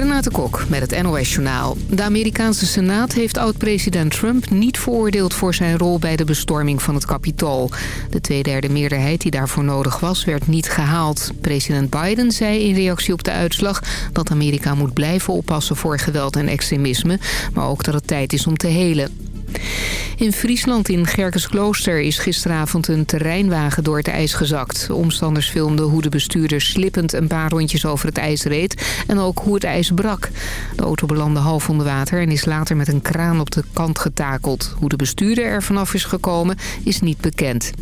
Renate Kok met het NOS Journaal. De Amerikaanse Senaat heeft oud-president Trump niet veroordeeld voor zijn rol bij de bestorming van het Capitool. De tweederde meerderheid die daarvoor nodig was, werd niet gehaald. President Biden zei in reactie op de uitslag dat Amerika moet blijven oppassen voor geweld en extremisme, maar ook dat het tijd is om te helen. In Friesland in Gerkensklooster is gisteravond een terreinwagen door het ijs gezakt. Omstanders filmden hoe de bestuurder slippend een paar rondjes over het ijs reed... en ook hoe het ijs brak. De auto belandde half onder water en is later met een kraan op de kant getakeld. Hoe de bestuurder er vanaf is gekomen is niet bekend.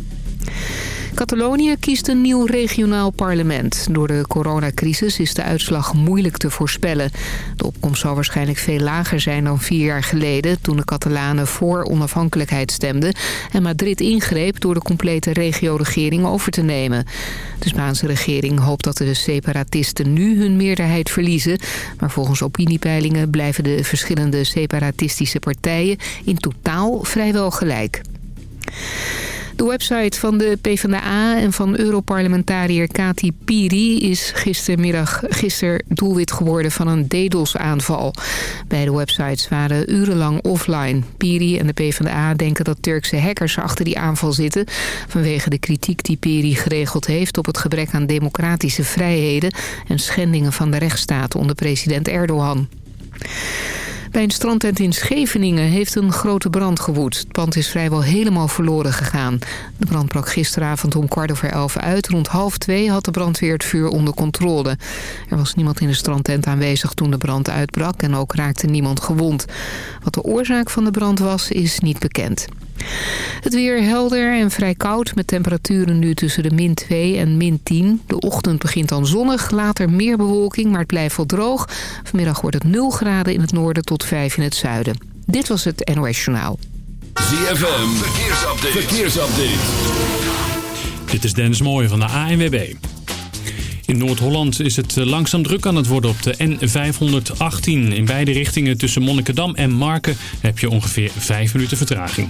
Catalonië kiest een nieuw regionaal parlement. Door de coronacrisis is de uitslag moeilijk te voorspellen. De opkomst zal waarschijnlijk veel lager zijn dan vier jaar geleden... toen de Catalanen voor onafhankelijkheid stemden... en Madrid ingreep door de complete regio-regering over te nemen. De Spaanse regering hoopt dat de separatisten nu hun meerderheid verliezen... maar volgens opiniepeilingen blijven de verschillende separatistische partijen... in totaal vrijwel gelijk. De website van de PvdA en van Europarlementariër Kati Piri is gistermiddag gister doelwit geworden van een DDoS-aanval. Beide websites waren urenlang offline. Piri en de PvdA denken dat Turkse hackers achter die aanval zitten... vanwege de kritiek die Piri geregeld heeft op het gebrek aan democratische vrijheden... en schendingen van de rechtsstaat onder president Erdogan. Bij een strandtent in Scheveningen heeft een grote brand gewoed. Het pand is vrijwel helemaal verloren gegaan. De brand brak gisteravond om kwart over elf uit. Rond half twee had de brandweer het vuur onder controle. Er was niemand in de strandtent aanwezig toen de brand uitbrak... en ook raakte niemand gewond. Wat de oorzaak van de brand was, is niet bekend. Het weer helder en vrij koud met temperaturen nu tussen de min 2 en min 10. De ochtend begint dan zonnig, later meer bewolking, maar het blijft wel droog. Vanmiddag wordt het 0 graden in het noorden tot 5 in het zuiden. Dit was het NOS Journaal. ZFM, verkeersupdate. verkeersupdate. Dit is Dennis Mooij van de ANWB. In Noord-Holland is het langzaam druk aan het worden op de N518. In beide richtingen tussen Monnikendam en Marken heb je ongeveer 5 minuten vertraging.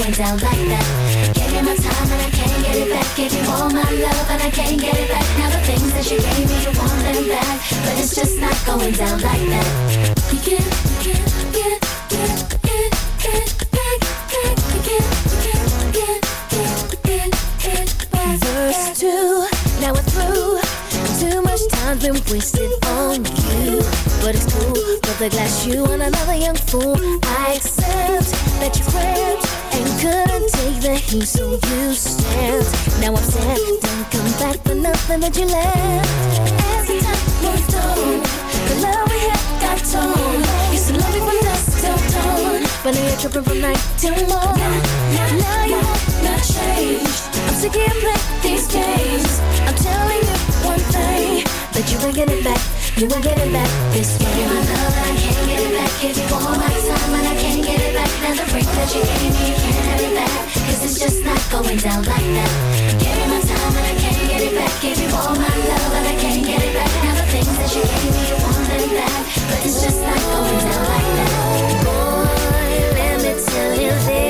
going down like that. Gave you my time and I can't get it back. Gave you all my love and I can't get it back. Now the things that you gave me, you want them back. But it's just not going down like that. You can't, you can't, You can't, you can't, been wasted on you. But it's cool, but the glass you and another young fool. I accept that you quit heat, so you stand. Now I'm sad, don't come back for nothing that you left. As the time moved on, the love we had got torn. Used to love me from dusk till dawn, but now you're tripping from night till morn. Now you have not changed. I'm sick of playing these games. I'm telling you one thing that you ain't getting back. You ain't getting back this way. Give my love, and I can't get it back. Give you all my time, and I can't get it back. Now the break that you gave me, you can't have it back. Cause it's just not going down like that. Give me my time, and I can't get it back. Give you all my love, and I can't get it back. Now the things that you gave me, you want them back. But it's just not going down like that. Boy, let me tell you this.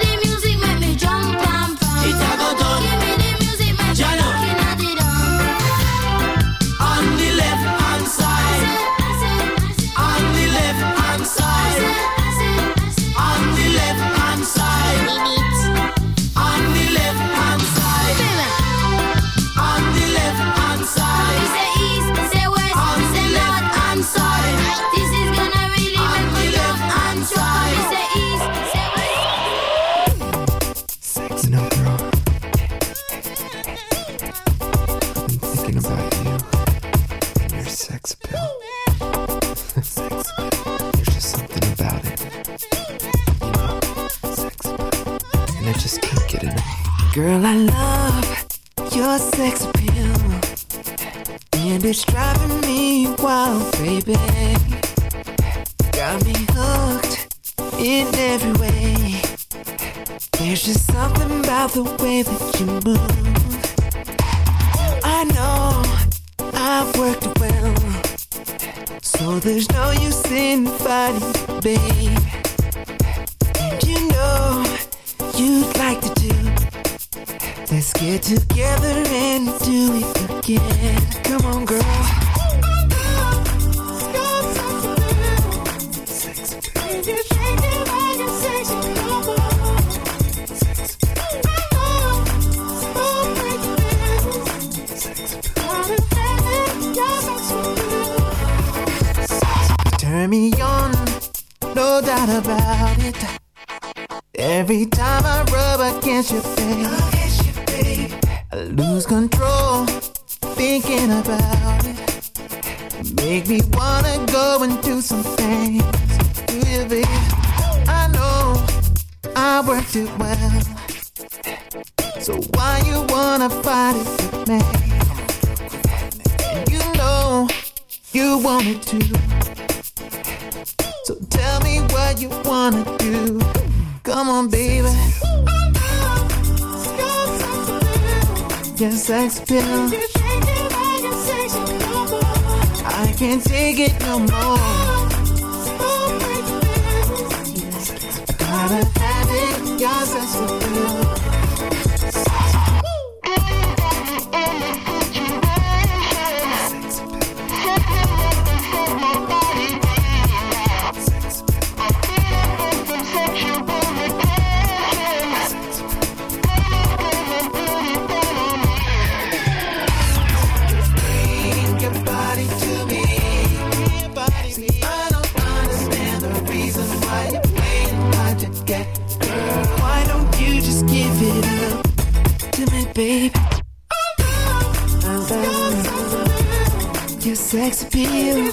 Every time I rub against your face, I lose control, thinking about it make me wanna go and do some things. Yeah, baby. I know I worked it well, so why you wanna fight it with me? You know you want it too. So tell me what you wanna do. Come on, baby. Yes, yeah, sex appeal can't take it no more. Gotta have it, you're such a sex appeal.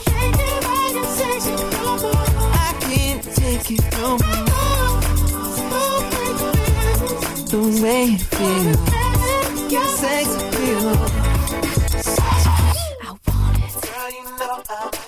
I can't take it no more. The way you feels. your sex appeal. I want it. Girl, you know I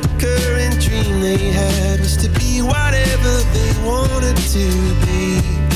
recurring dream they had was to be whatever they wanted to be.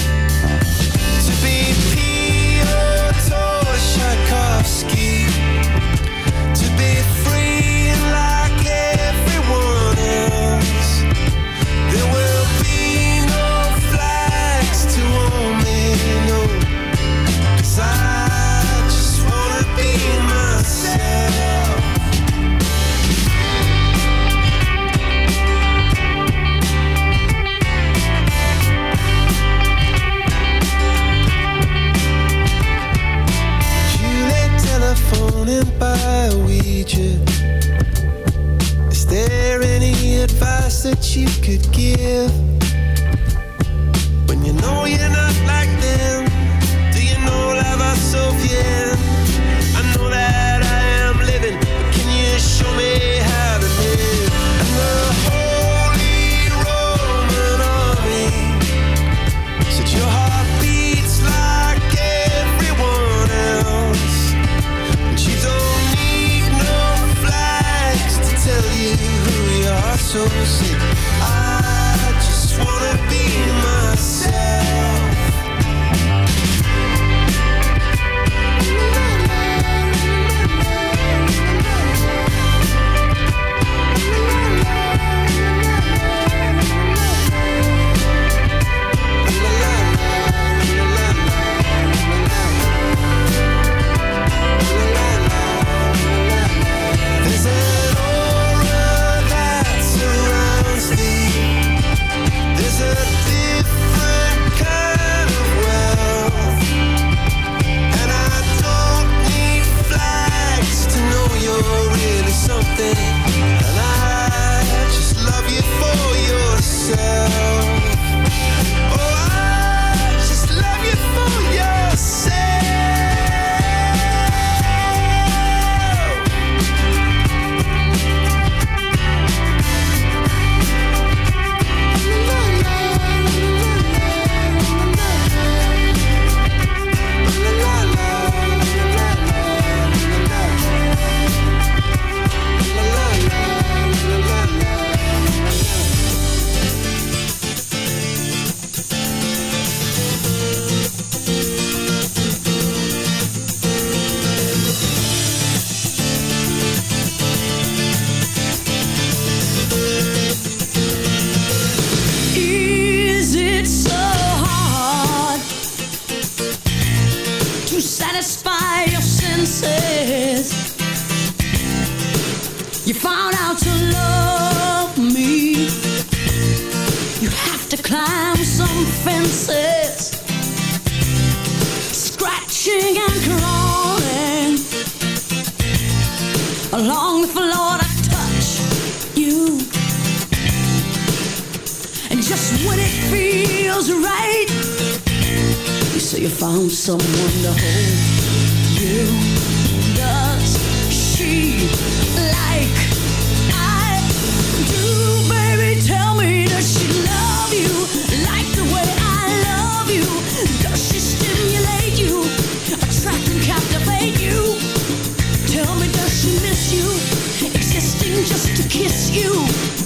Just to kiss you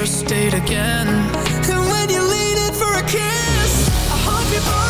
first date again. And when you're leaning for a kiss I hope you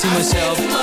to myself.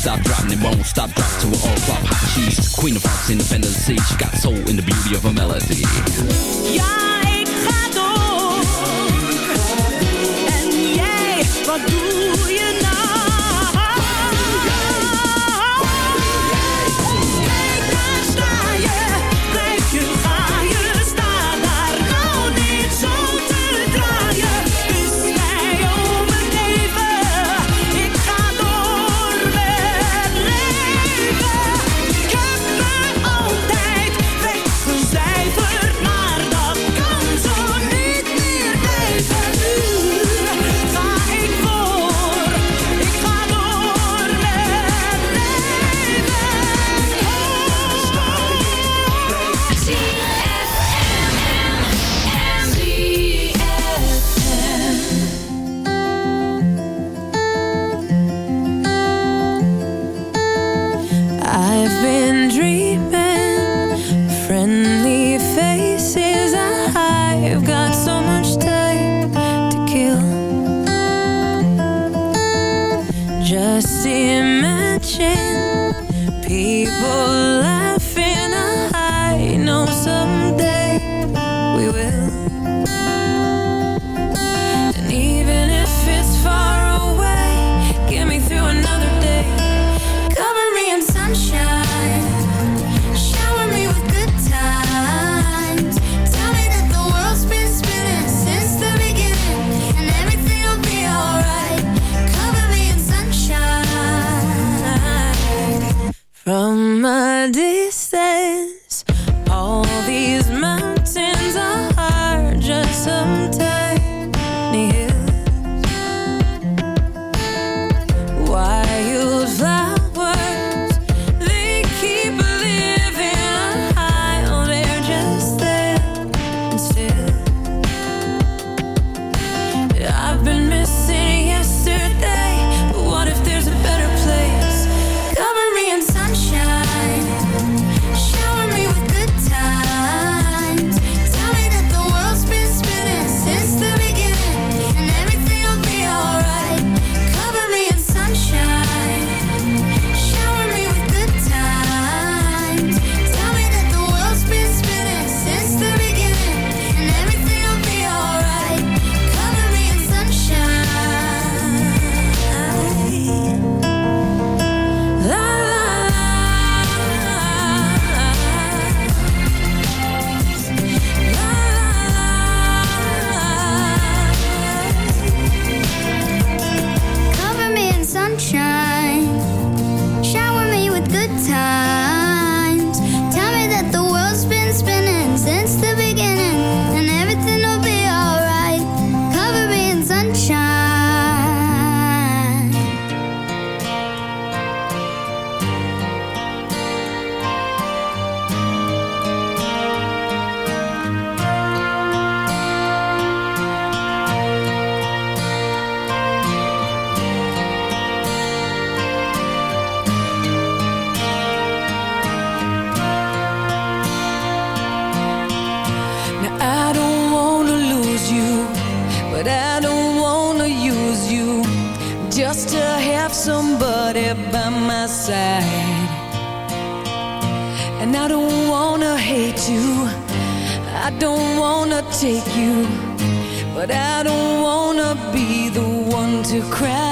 stop, dropping it won't stop, drop to an all flop. She's queen of hearts, independent sea. She got soul in the beauty of her melody. Ja, ik ga door. En jij, wat doe From a distance. I don't wanna take you But I don't wanna be the one to cry.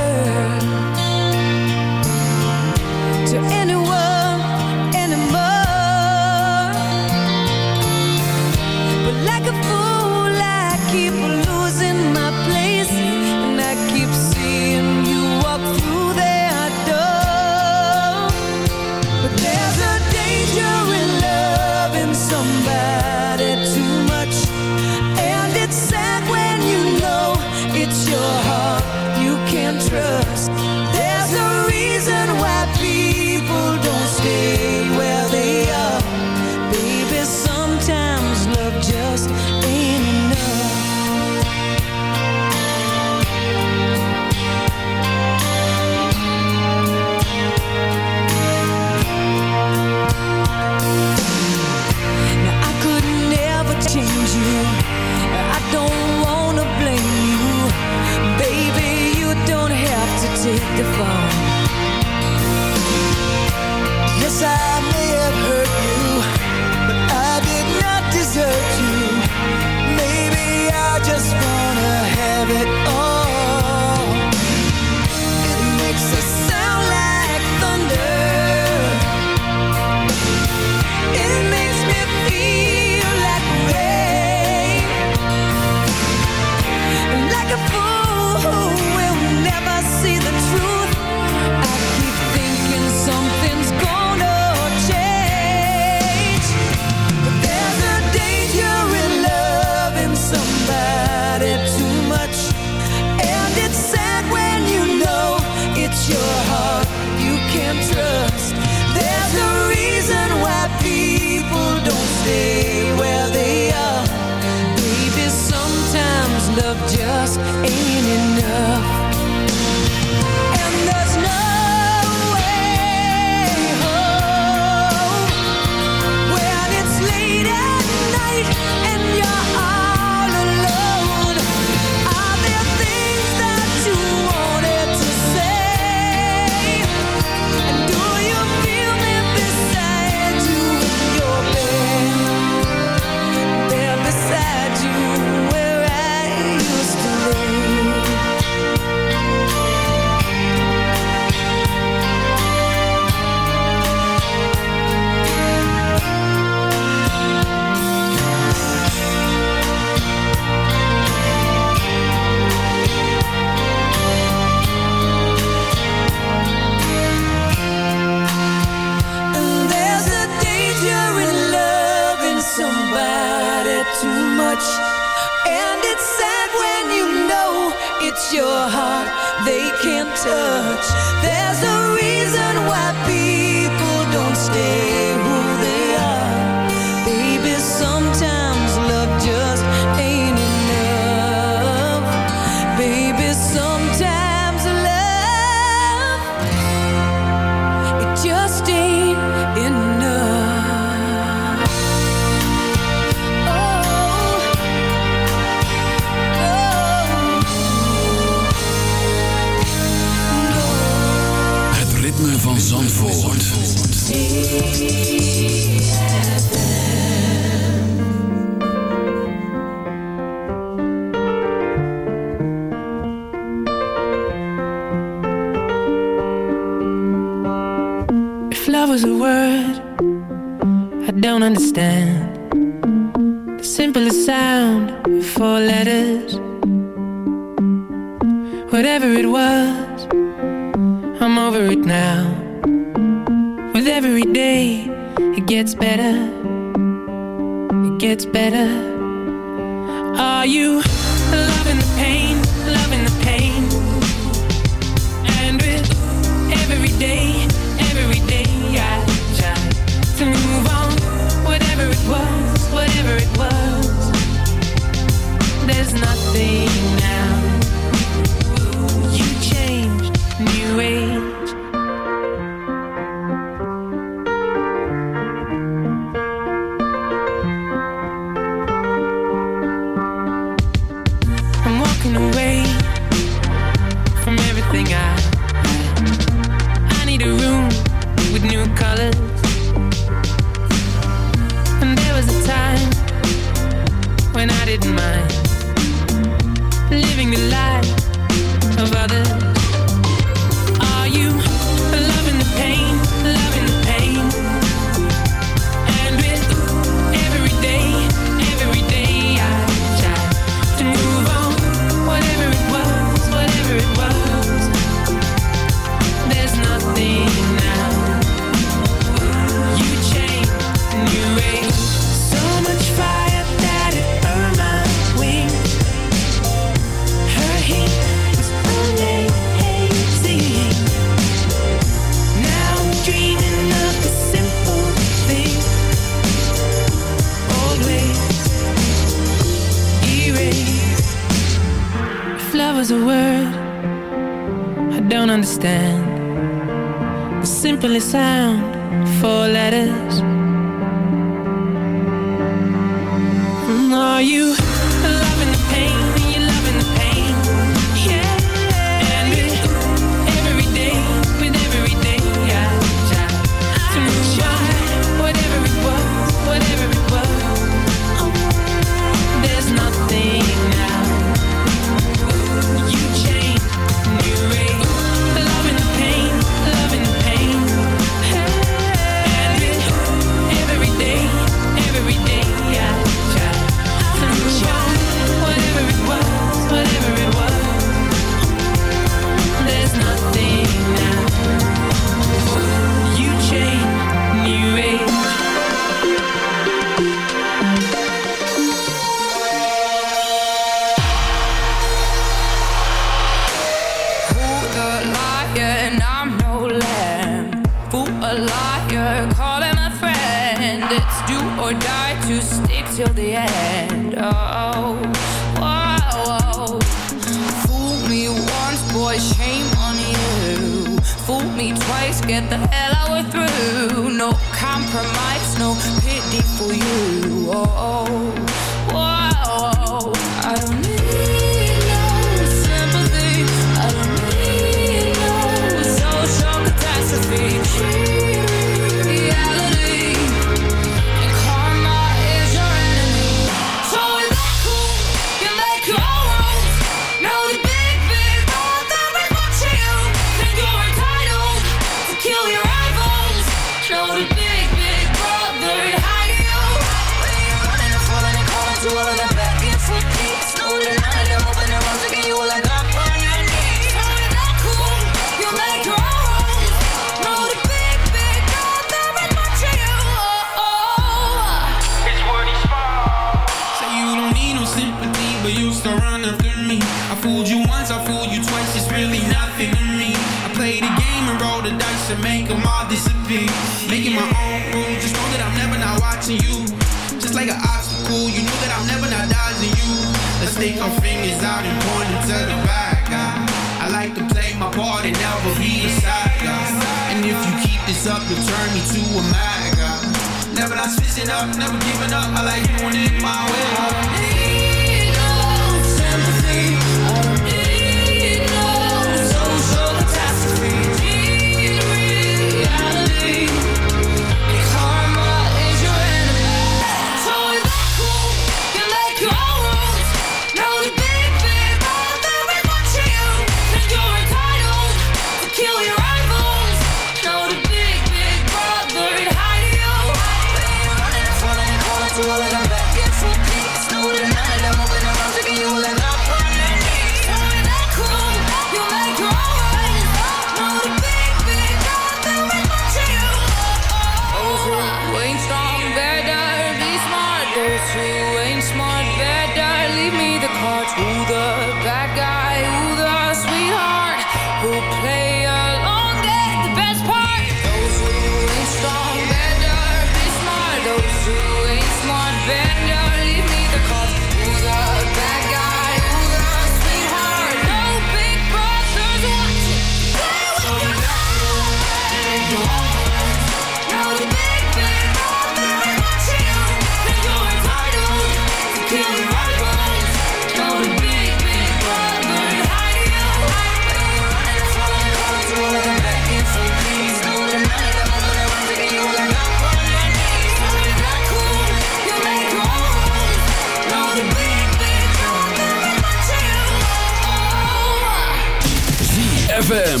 ZFM.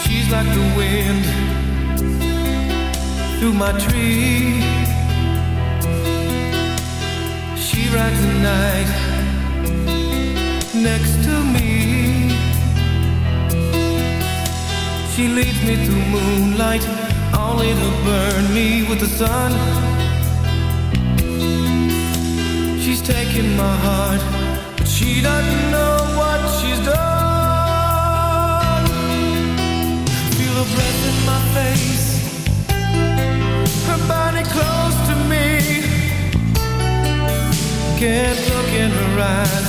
She's like the wind through my tree moonlight. Only to burn me with the sun. She's taking my heart But she doesn't know what she's done. Feel her breath in my face. Her body close to me. Can't look in her eyes.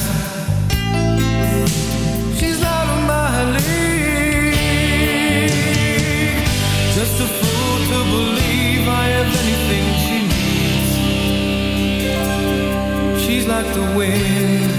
like the wind.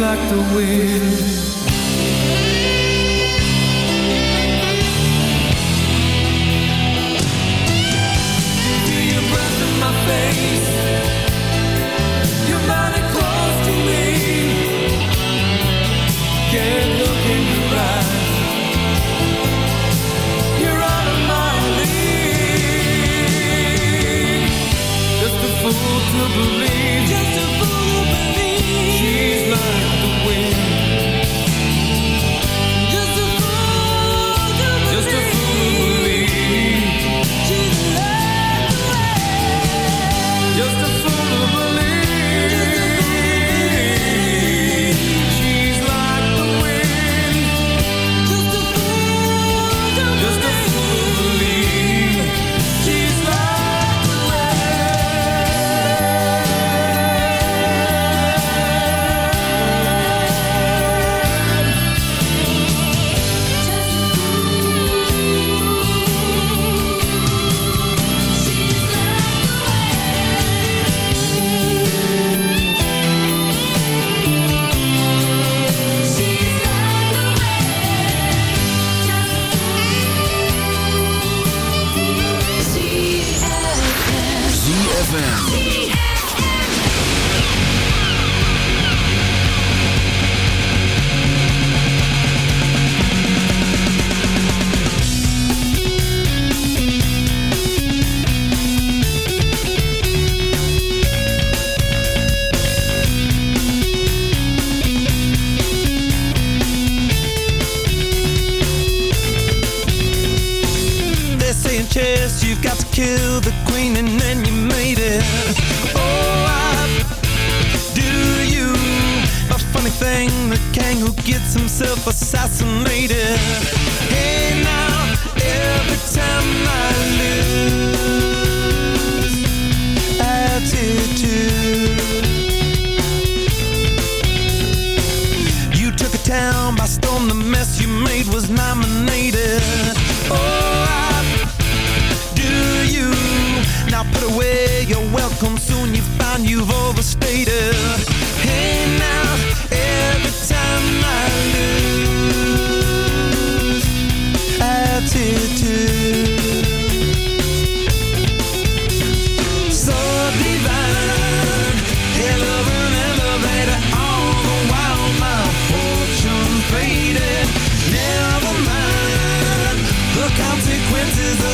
like the wind. took a town by storm The mess you made was nominated Oh, I do you Now put away your welcome Soon you find you've overstated Hey now, every time I lose.